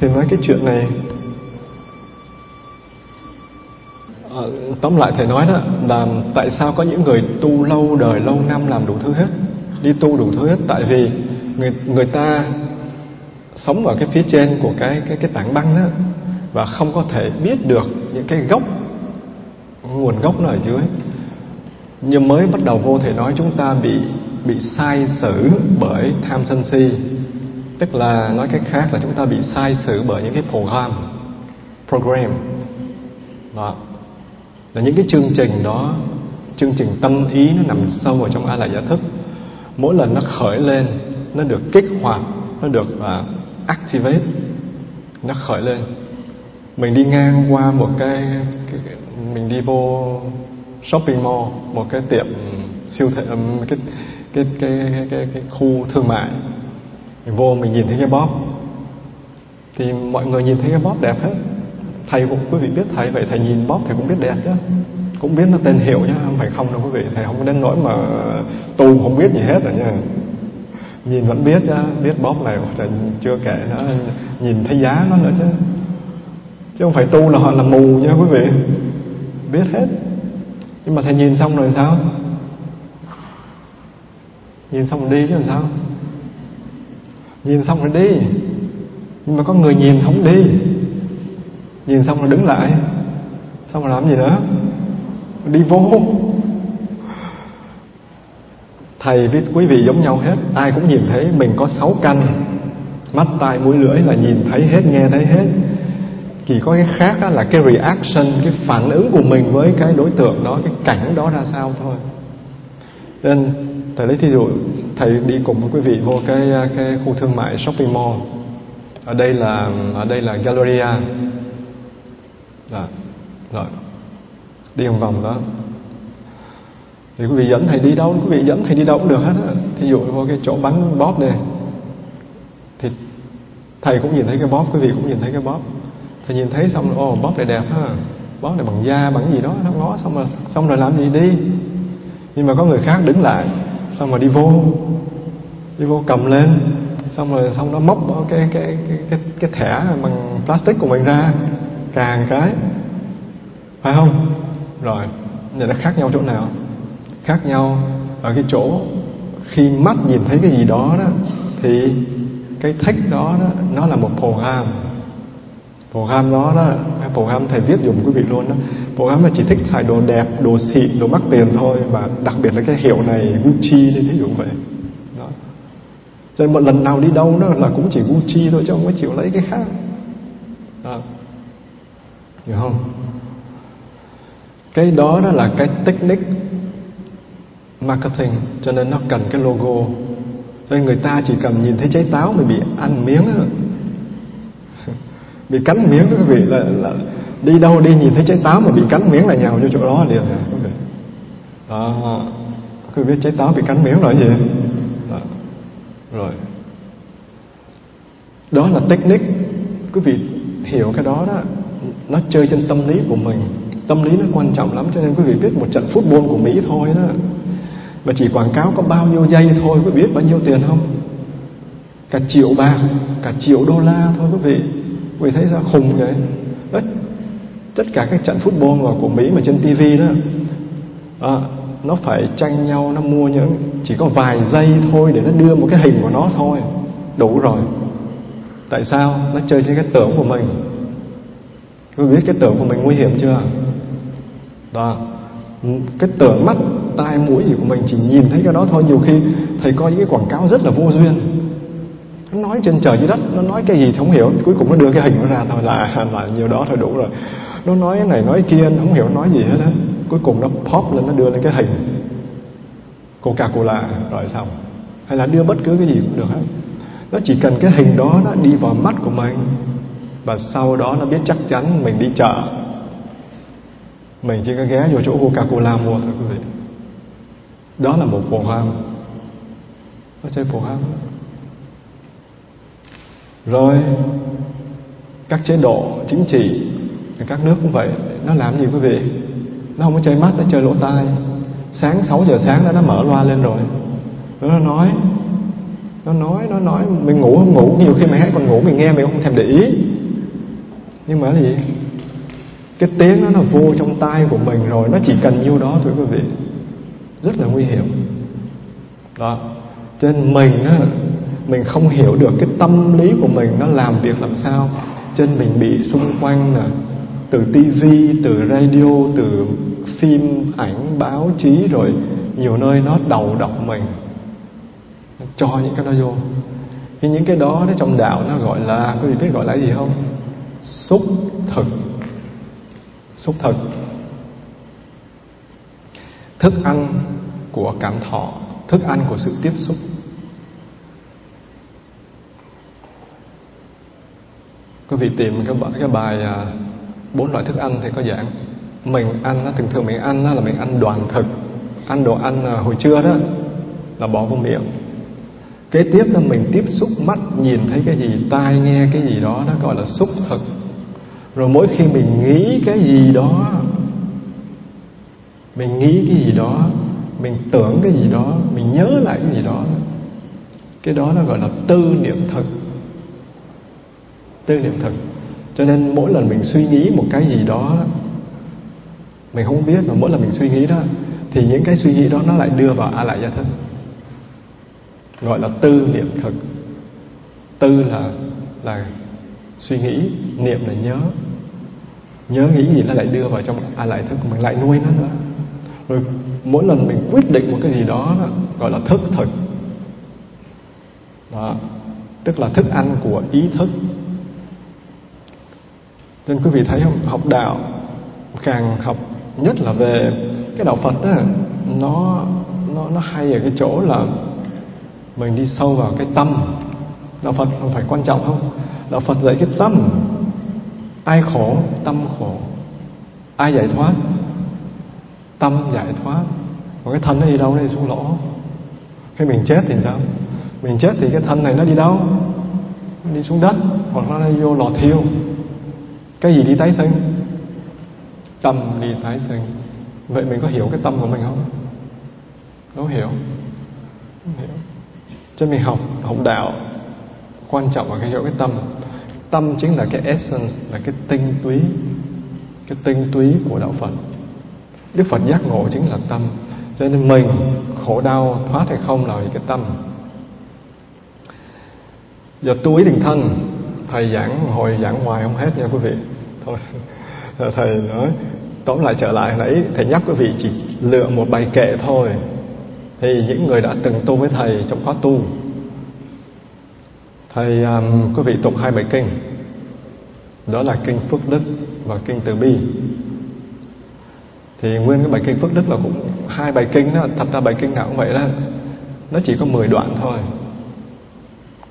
Thì nói cái chuyện này à, tóm lại thầy nói đó là tại sao có những người tu lâu đời lâu năm làm đủ thứ hết? Đi tu đủ thứ hết tại vì người người ta sống ở cái phía trên của cái cái cái tảng băng đó và không có thể biết được những cái gốc nguồn gốc nó ở dưới. Nhưng mới bắt đầu vô thể nói chúng ta bị bị sai sử bởi tham sân si. Tức là nói cách khác là chúng ta bị sai sử bởi những cái program program. Đó. Là những cái chương trình đó chương trình tâm ý nó nằm sâu ở trong a la giả thức. Mỗi lần nó khởi lên nó được kích hoạt nó được uh, activate nó khởi lên. Mình đi ngang qua một cái, cái mình đi vô shopping mall một cái tiệm siêu thị cái cái cái cái, cái, cái khu thương mại. Mình vô mình nhìn thấy cái bóp thì mọi người nhìn thấy cái bóp đẹp hết. Thầy cũng quý vị biết thầy vậy thầy nhìn bóp thầy cũng biết đẹp đó cũng biết nó tên hiệu nhá không phải không đâu quý vị. Thầy không đến nỗi mà tu không biết gì hết rồi nha. Nhìn vẫn biết chứ biết bóp này thầy chưa kể nữa nhìn thấy giá nó nữa chứ. Chứ không phải tu là họ là mù nha quý vị biết hết. Nhưng mà thầy nhìn xong rồi sao? Nhìn xong rồi đi chứ làm sao? Nhìn xong rồi đi. Nhưng mà có người nhìn không đi. Nhìn xong rồi đứng lại. Xong rồi làm gì nữa? Đi vô. Thầy với quý vị giống nhau hết. Ai cũng nhìn thấy mình có sáu căn mắt, tai, mũi, lưỡi là nhìn thấy hết, nghe thấy hết chỉ có cái khác đó là cái reaction cái phản ứng của mình với cái đối tượng đó cái cảnh đó ra sao thôi. Nên thầy lấy thí dụ thầy đi cùng với quý vị vô cái cái khu thương mại shopping mall. Ở đây là ở đây là Galleria. Rồi, rồi. Đi vòng vòng đó. Thì quý vị dẫn thầy đi đâu? Quý vị dẫn thầy đi đâu cũng được hết á. Thí dụ vô cái chỗ bắn bóp đây, thì thầy cũng nhìn thấy cái bóp quý vị cũng nhìn thấy cái bóp thì nhìn thấy xong rồi ồ bóp này đẹp ha. Bóp này bằng da bằng gì đó nó ngó xong rồi xong rồi làm gì đi. Nhưng mà có người khác đứng lại xong rồi đi vô. Đi vô cầm lên xong rồi xong nó móc cái cái cái cái, cái thẻ bằng plastic của mình ra càng cái. Phải không? Rồi vậy nó khác nhau chỗ nào? Khác nhau ở cái chỗ khi mắt nhìn thấy cái gì đó đó thì cái thích đó, đó nó là một program program đó đó cái program thầy viết dùng quý vị luôn đó. Program là chỉ thích xài đồ đẹp, đồ xịn, đồ mắc tiền thôi và đặc biệt là cái hiệu này, Gucci đi ví dụ vậy. Đó. Cho nên một lần nào đi đâu đó là cũng chỉ Gucci thôi chứ không có chịu lấy cái khác. Đó. hiểu không? Cái đó đó là cái technique marketing, cho nên nó cần cái logo. Cho nên người ta chỉ cần nhìn thấy trái táo mà bị ăn miếng đó bị cắn miếng đó quý vị là, là đi đâu đi nhìn thấy trái táo mà bị cắn miếng là nhào vô chỗ đó liền. Quý vị đó. Quý vị biết trái táo bị cắn miếng là gì? Đó. rồi. Đó là technique. Quý vị hiểu cái đó đó nó chơi trên tâm lý của mình. Tâm lý nó quan trọng lắm cho nên quý vị biết một trận football của Mỹ thôi đó mà chỉ quảng cáo có bao nhiêu giây thôi quý vị biết bao nhiêu tiền không? Cả triệu bạc cả triệu đô la thôi quý vị quý thấy sao? Khùng vậy. Đó, tất cả các trận football mà của Mỹ mà trên TV đó à, nó phải tranh nhau nó mua những chỉ có vài giây thôi để nó đưa một cái hình của nó thôi. Đủ rồi. Tại sao? Nó chơi trên cái tưởng của mình. Quý biết cái tưởng của mình nguy hiểm chưa? Đó. Cái tưởng mắt tai mũi gì của mình chỉ nhìn thấy cái đó thôi. Nhiều khi thầy coi những cái quảng cáo rất là vô duyên nó nói trên trời dưới đất, nó nói cái gì thì không hiểu. Cuối cùng nó đưa cái hình nó ra thôi, là là nhiều đó thôi, đủ rồi. Nó nói cái này, nói kia không hiểu nó nói gì hết á. Cuối cùng nó pop lên, nó đưa lên cái hình. Coca cola rồi xong. Hay là đưa bất cứ cái gì cũng được hết. Nó chỉ cần cái hình đó nó đi vào mắt của mình, và sau đó nó biết chắc chắn mình đi chợ. Mình chỉ có ghé vô chỗ Coca-Cola mua thôi, quý vị. Đó là một phù hoang nó chơi phù hoang rồi, các chế độ chính trị, các nước cũng vậy, nó làm gì quý vị? Nó không có chơi mắt nó chơi lỗ tai. Sáng 6 giờ sáng đó, nó mở loa lên rồi. Nó nói nó nói nó nói mình ngủ không ngủ? Nhiều khi mày hát còn ngủ mình nghe mình không thèm để ý. Nhưng mà là gì? Cái tiếng đó nó vô trong tai của mình rồi, nó chỉ cần nhiêu đó thôi quý vị. Rất là nguy hiểm. Đó. Cho nên mình á mình không hiểu được cái tâm lý của mình nó làm việc làm sao. Cho nên mình bị xung quanh nè từ tivi từ radio, từ phim, ảnh, báo chí rồi nhiều nơi nó đầu độc mình. Nó cho những cái đó vô. Thì những cái đó nó trong đạo nó gọi là quý vị biết gọi là gì không? Xúc thực. Xúc thực. Thức ăn của cảm thọ, thức ăn của sự tiếp xúc. Quý vị tìm cái bài, cái bài à, bốn loại thức ăn thì có giảng mình ăn thường thường mình ăn là mình ăn đoàn thực. Ăn đồ ăn à, hồi trưa đó là bỏ vào miệng. Kế tiếp là mình tiếp xúc mắt nhìn thấy cái gì tai nghe cái gì đó đó gọi là xúc thực. Rồi mỗi khi mình nghĩ cái gì đó mình nghĩ cái gì đó mình tưởng cái gì đó mình nhớ lại cái gì đó cái đó nó gọi là tư niệm thực tư niệm thực cho nên mỗi lần mình suy nghĩ một cái gì đó mình không biết mà mỗi lần mình suy nghĩ đó thì những cái suy nghĩ đó nó lại đưa vào a lại gia thức. Gọi là tư niệm thực tư là là suy nghĩ niệm là nhớ. Nhớ nghĩ gì nó lại đưa vào trong a lại thức của mình lại nuôi nó nữa. Rồi mỗi lần mình quyết định một cái gì đó, đó gọi là thức thực đó. Tức là thức ăn của ý thức nên quý vị thấy không? Học đạo càng học nhất là về cái đạo Phật đó nó nó nó hay ở cái chỗ là mình đi sâu vào cái tâm. Đạo Phật không phải quan trọng không? Đạo Phật dạy cái tâm. Ai khổ, tâm khổ. Ai giải thoát? Tâm giải thoát. Còn cái thân nó đi đâu? Nó đi xuống lỗ. Khi mình chết thì sao? Mình chết thì cái thân này nó đi đâu? Nó đi xuống đất, hoặc nó đi vô lò thiêu cái gì đi tái sinh? Tâm đi tái sinh. Vậy mình có hiểu cái tâm của mình không? Không hiểu. Không hiểu. Cho mình học học đạo. Quan trọng là cái hiểu cái tâm. Tâm chính là cái essence, là cái tinh túy. Cái tinh túy của đạo phật. Đức phật giác ngộ chính là tâm. Cho nên mình khổ đau, thoát hay không là cái tâm. Giờ tu ý tình thân, thầy giảng, hồi giảng ngoài không hết nha quý vị thôi thầy nói tóm lại trở lại nãy thầy nhắc quý vị chỉ lựa một bài kệ thôi. Thì những người đã từng tu với thầy trong khóa tu. Thầy um, quý vị tụng hai bài kinh. Đó là kinh phước đức và kinh từ bi. Thì nguyên cái bài kinh phước đức là cũng hai bài kinh đó thật ra bài kinh nào cũng vậy đó. Nó chỉ có 10 đoạn thôi.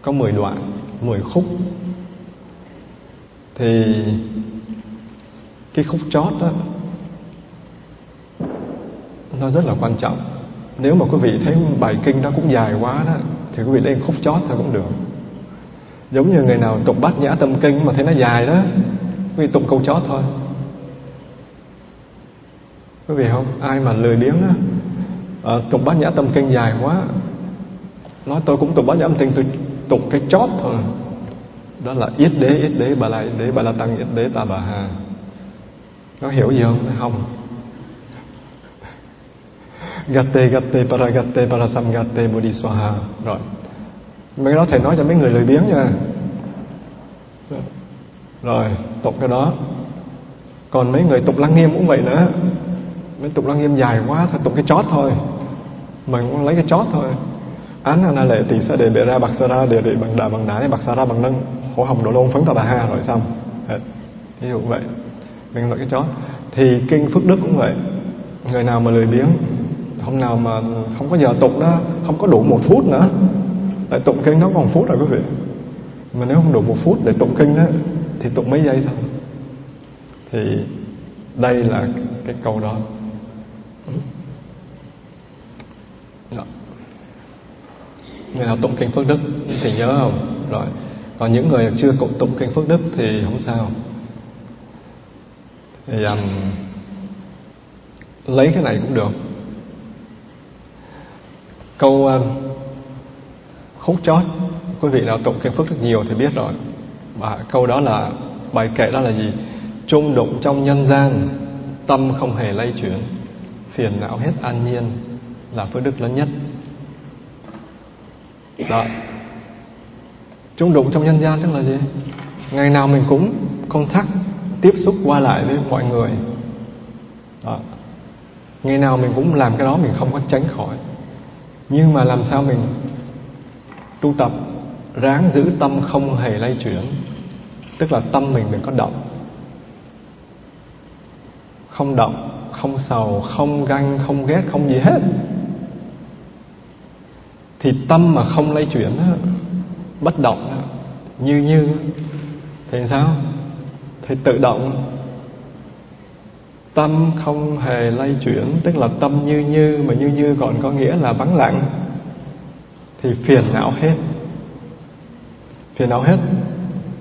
Có 10 đoạn 10 khúc. Thì cái khúc chót đó nó rất là quan trọng. Nếu mà quý vị thấy bài kinh đó cũng dài quá đó thì quý vị lên khúc chót thôi cũng được. Giống như người nào tụng bát nhã tâm kinh mà thấy nó dài đó quý vị tụng câu chót thôi. Quý vị không? Ai mà lười biếng á ờ, à, tụng bát nhã tâm kinh dài quá. Nói tôi cũng tụng bát nhã tâm kinh tôi tụng cái chót thôi. Đó là yết đế yết đế bà la yết đế bà la tăng yết đế ta bà hà nó hiểu gì không? Không. Gatte gatte paragatte parasamgatte bodhisattva rồi. Mấy cái đó thầy nói cho mấy người lười biếng nha. Rồi, tục cái đó. Còn mấy người tục lăng nghiêm cũng vậy nữa. Mấy tục lăng nghiêm dài quá thôi, tục cái chót thôi. Mình cũng lấy cái chót thôi. Án na lệ thì sẽ để bệ ra bạc sa ra để để bằng đà bằng đá bạc sa ra bằng nâng. Hổ hồng độ lôn phấn tà bà ha, rồi xong. Ví dụ vậy mình loại cái chó. Thì kinh phước đức cũng vậy. Người nào mà lười biếng, hôm nào mà không có giờ tụng đó, không có đủ một phút nữa. Tại tụng kinh nó còn phút rồi quý vị. Mà nếu không đủ một phút để tụng kinh đó, thì tụng mấy giây thôi. Thì đây là cái câu đó. Dạ. Đó. người nào tụng kinh phước đức thì nhớ không? Rồi. Còn những người chưa cộng tụng kinh phước đức thì không sao thì um, lấy cái này cũng được. Câu um, khúc chót quý vị nào tụng kinh phước rất nhiều thì biết rồi. Và câu đó là bài kệ đó là gì? Trung đụng trong nhân gian tâm không hề lay chuyển phiền não hết an nhiên là phước đức lớn nhất. Đó. Trung đụng trong nhân gian tức là gì? Ngày nào mình cũng contact tiếp xúc qua lại với mọi người. Đó. ngày nào mình cũng làm cái đó mình không có tránh khỏi. Nhưng mà làm sao mình tu tập, ráng giữ tâm không hề lay chuyển, tức là tâm mình đừng có động. Không động, không sầu, không ganh, không ghét, không gì hết. Thì tâm mà không lay chuyển bất động như như thì sao? Thì tự động, tâm không hề lay chuyển, tức là tâm như như mà như như còn có nghĩa là vắng lặng, thì phiền não hết. Phiền não hết,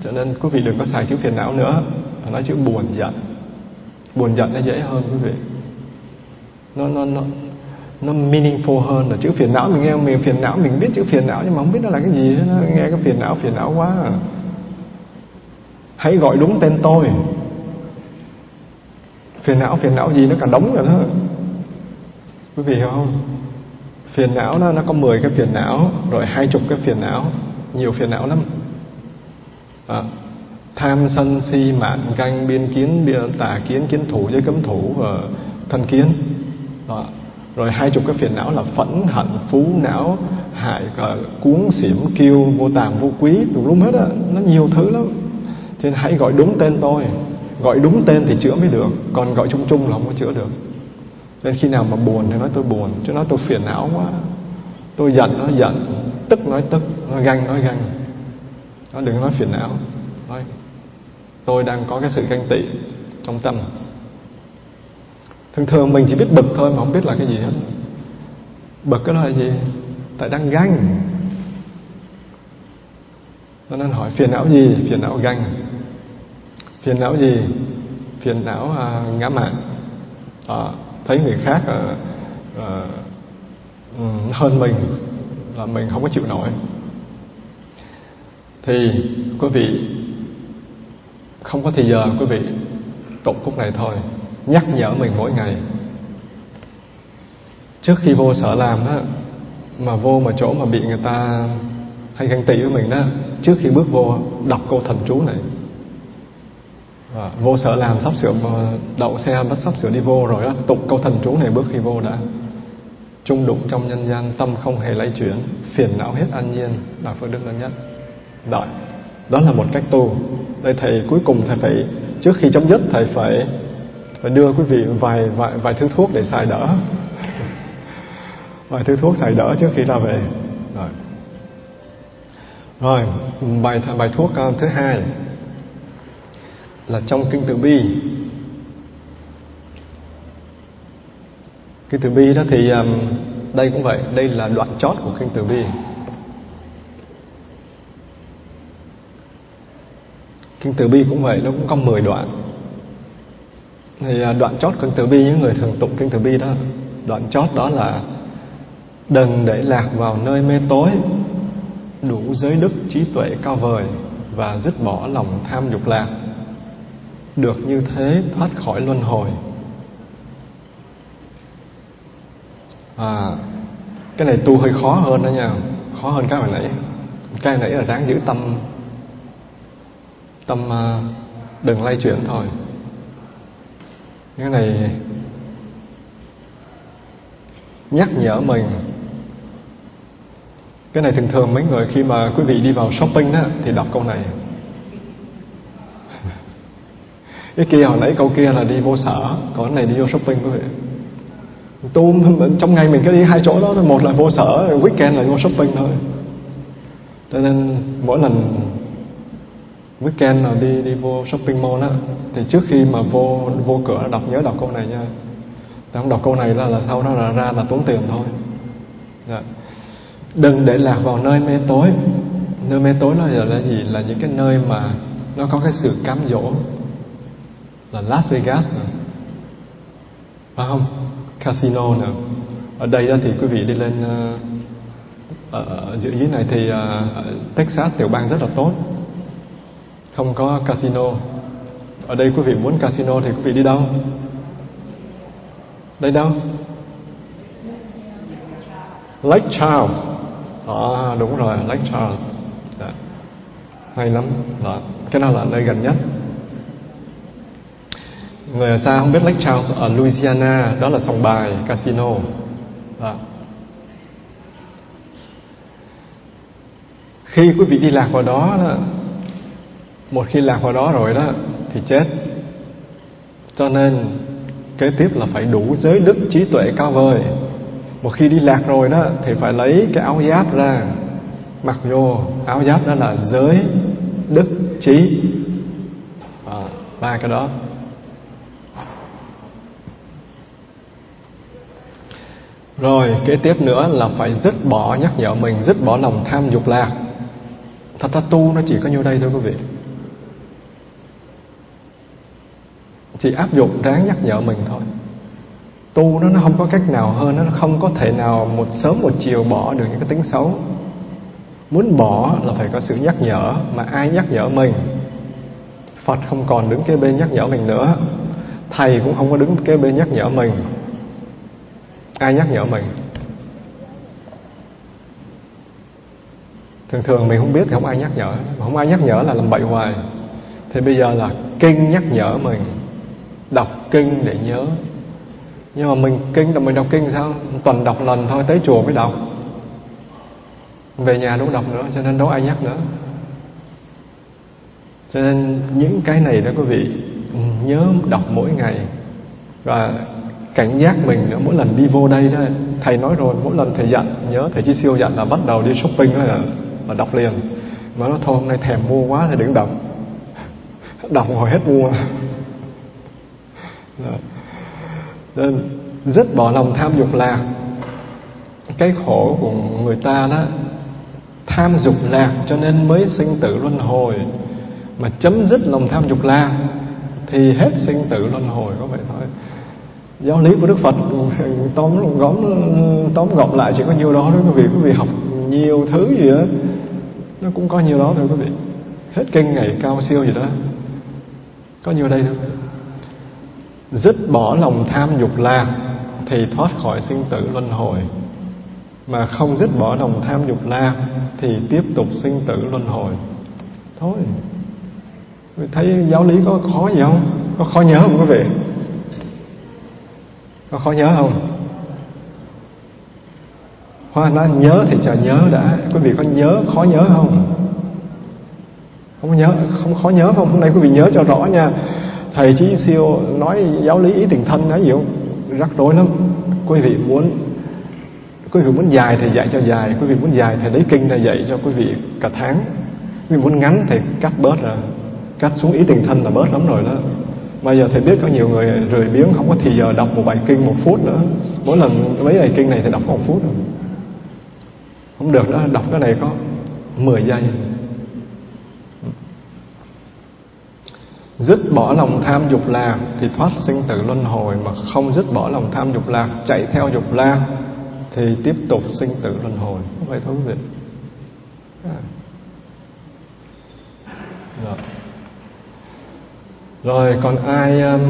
cho nên quý vị đừng có xài chữ phiền não nữa nói chữ buồn giận. Buồn giận nó dễ hơn quý vị. Nó nó nó nó meaningful hơn là chữ phiền não. Mình nghe mình phiền não, mình biết chữ phiền não nhưng mà không biết nó là cái gì nó nghe cái phiền não phiền não quá à hãy gọi đúng tên tôi. Phiền não phiền não gì nó cả đống rồi đó. Quý vị hiểu không? Phiền não nó nó có 10 cái phiền não rồi hai chục cái phiền não. Nhiều phiền não lắm. À, tham sân si mạn ganh biên kiến biên tà kiến kiến thủ với cấm thủ và thân kiến. À, rồi hai chục cái phiền não là phẫn hận phú não hại cuốn xỉm kiêu vô tàng vô quý tùm lum hết á. Nó nhiều thứ lắm cho nên hãy gọi đúng tên tôi. Gọi đúng tên thì chữa mới được. Còn gọi chung chung là không có chữa được. Nên khi nào mà buồn thì nói tôi buồn, chứ nói tôi phiền não quá. Tôi giận nói giận, tức nói tức, nói ganh nói ganh. Nó đừng nói phiền não. Nói tôi đang có cái sự ganh tị trong tâm. Thường thường mình chỉ biết bực thôi mà không biết là cái gì hết. Bực cái đó là gì? Tại đang ganh cho nên hỏi phiền não gì? Phiền não ganh? Phiền não gì? Phiền não à, ngã mạn à, thấy người khác à, à, hơn mình là mình không có chịu nổi. Thì quý vị không có thì giờ quý vị tụng khúc này thôi nhắc nhở mình mỗi ngày. Trước khi vô sở làm đó mà vô mà chỗ mà bị người ta hay ganh tị với mình đó trước khi bước vô đọc câu thần chú này. À, vô sợ làm sắp sửa đậu xe bắt sắp sửa đi vô rồi đó tụng câu thần chú này bước khi vô đã. Trung đụng trong nhân gian tâm không hề lay chuyển phiền não hết an nhiên là phước đức lớn nhất. Đợi đó là một cách tu. Đây thầy cuối cùng thầy phải trước khi chấm dứt thầy phải phải đưa quý vị vài vài vài thứ thuốc để xài đỡ. Vài thứ thuốc xài đỡ trước khi ra về. Rồi rồi, bài bài thuốc à, thứ hai là trong kinh từ bi. Kinh từ bi đó thì đây cũng vậy, đây là đoạn chót của kinh từ bi. Kinh từ bi cũng vậy, nó cũng có 10 đoạn. Thì à, đoạn chót kinh từ bi, những người thường tụng kinh từ bi đó, đoạn chót đó là đừng để lạc vào nơi mê tối đủ giới đức trí tuệ cao vời và dứt bỏ lòng tham dục lạc. Được như thế thoát khỏi luân hồi. À cái này tu hơi khó hơn đó nha. Khó hơn cái hồi nãy. Cái nãy là đáng giữ tâm. Tâm à, đừng lay chuyển thôi. Cái này nhắc nhở mình cái này thường thường mấy người khi mà quý vị đi vào shopping đó, thì đọc câu này. Cái kia hồi nãy câu kia là đi vô sở, còn cái này đi vô shopping quý vị. Tu trong ngày mình cứ đi hai chỗ đó một là vô sở, weekend là vô shopping thôi. Cho nên mỗi lần weekend là đi đi vô shopping mall á thì trước khi mà vô vô cửa đọc, nhớ đọc câu này nha. Không đọc câu này là là sau đó là ra là tốn tiền thôi. Yeah đừng để lạc vào nơi mê tối. Nơi mê tối là là gì? Là những cái nơi mà nó có cái sự cám dỗ. Là Las Vegas nữa phải không? Casino nữa ở đây đó thì quý vị đi lên uh, ở, ở dưới này thì uh, Texas tiểu bang rất là tốt. Không có casino. Ở đây quý vị muốn casino thì quý vị đi đâu? Đây đâu? Lake Charles. À, đúng rồi Lake Charles. Đó. Hay lắm. Đó. cái nào là nơi gần nhất? Người ở xa không biết Lake Charles ở Louisiana đó là sòng bài casino. Đó. khi quý vị đi lạc vào đó, đó một khi lạc vào đó rồi đó thì chết. Cho nên kế tiếp là phải đủ giới đức trí tuệ cao vời một khi đi lạc rồi đó thì phải lấy cái áo giáp ra mặc vô. Áo giáp đó là giới đức trí. À, ba cái đó. Rồi kế tiếp nữa là phải dứt bỏ nhắc nhở mình dứt bỏ lòng tham dục lạc. Thật ra tu nó chỉ có nhiêu đây thôi quý vị. Chỉ áp dụng ráng nhắc nhở mình thôi tu nó nó không có cách nào hơn, nó không có thể nào một sớm một chiều bỏ được những cái tính xấu. Muốn bỏ là phải có sự nhắc nhở, mà ai nhắc nhở mình? Phật không còn đứng kế bên nhắc nhở mình nữa. Thầy cũng không có đứng kế bên nhắc nhở mình. Ai nhắc nhở mình? Thường thường mình không biết thì không ai nhắc nhở. Không ai nhắc nhở là làm bậy hoài. Thì bây giờ là kinh nhắc nhở mình. Đọc kinh để nhớ nhưng mà mình kinh là mình đọc kinh sao? Tuần đọc lần thôi tới chùa mới đọc. Về nhà đâu đọc nữa cho nên đâu ai nhắc nữa. Cho nên những cái này đó quý vị ừ, nhớ đọc mỗi ngày. Và cảnh giác mình nữa mỗi lần đi vô đây đó thầy nói rồi mỗi lần thầy dặn nhớ thầy chỉ siêu dặn là bắt đầu đi shopping đó là, là đọc liền. Mà nó thôi hôm nay thèm mua quá thì đừng đọc. Đọc hồi hết mua nên dứt bỏ lòng tham dục lạc. Cái khổ của người ta đó, tham dục lạc cho nên mới sinh tử luân hồi. Mà chấm dứt lòng tham dục lạc thì hết sinh tử luân hồi, có vậy thôi. Giáo lý của đức phật, tóm gom tóm gọn lại chỉ có nhiêu đó thôi, quý vị quý vị học nhiều thứ gì đó nó cũng có nhiêu đó thôi, quý vị. Hết kinh ngày cao siêu gì đó. Có nhiêu đây thôi dứt bỏ lòng tham dục lạc thì thoát khỏi sinh tử luân hồi. Mà không dứt bỏ lòng tham dục lạc thì tiếp tục sinh tử luân hồi. Thôi thấy giáo lý có khó gì không? Có khó nhớ không quý vị? Có khó nhớ không? Hoa nói nhớ thì chờ nhớ đã. Quý vị có nhớ, khó nhớ không? Không nhớ, Không khó nhớ không? Hôm nay quý vị nhớ cho rõ nha. Thầy Chí Siêu nói giáo lý ý tình thân nói gì không Rắc rối lắm. Quý vị muốn, Quý vị muốn dài thì dạy cho dài. Quý vị muốn dài thì lấy kinh ra dạy cho quý vị cả tháng. Quý vị muốn ngắn thì cắt bớt rồi Cắt xuống ý tình thân là bớt lắm rồi đó. Bây giờ thầy biết có nhiều người rời biếng, Không có thì giờ đọc một bài kinh một phút nữa. Mỗi lần mấy bài kinh này thì đọc có một phút. Rồi Không được đó, Đọc cái này có 10 giây. Dứt bỏ lòng tham dục lạc Thì thoát sinh tử luân hồi Mà không dứt bỏ lòng tham dục lạc Chạy theo dục lạc Thì tiếp tục sinh tử luân hồi Vậy thôi quý vị à. Rồi rồi còn ai um,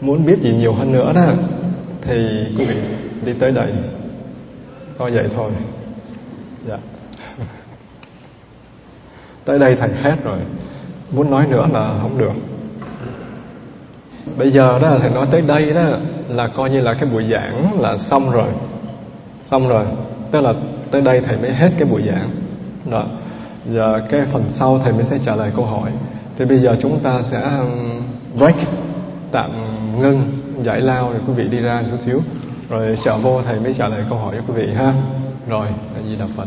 muốn biết gì nhiều hơn nữa đó thì quý vị đi tới đây. thôi vậy thôi. Dạ. Tới đây thầy hết rồi. Muốn nói nữa là không được. Bây giờ đó thầy nói tới đây đó là coi như là cái buổi giảng là xong rồi. Xong rồi. Tức là tới đây thầy mới hết cái buổi giảng. Đó. Giờ cái phần sau thầy mới sẽ trả lời câu hỏi. Thì bây giờ chúng ta sẽ um, break, tạm ngưng, giải lao để quý vị đi ra chút xíu. Rồi trở vô thầy mới trả lời câu hỏi cho quý vị ha. Rồi, là gì đà Phật.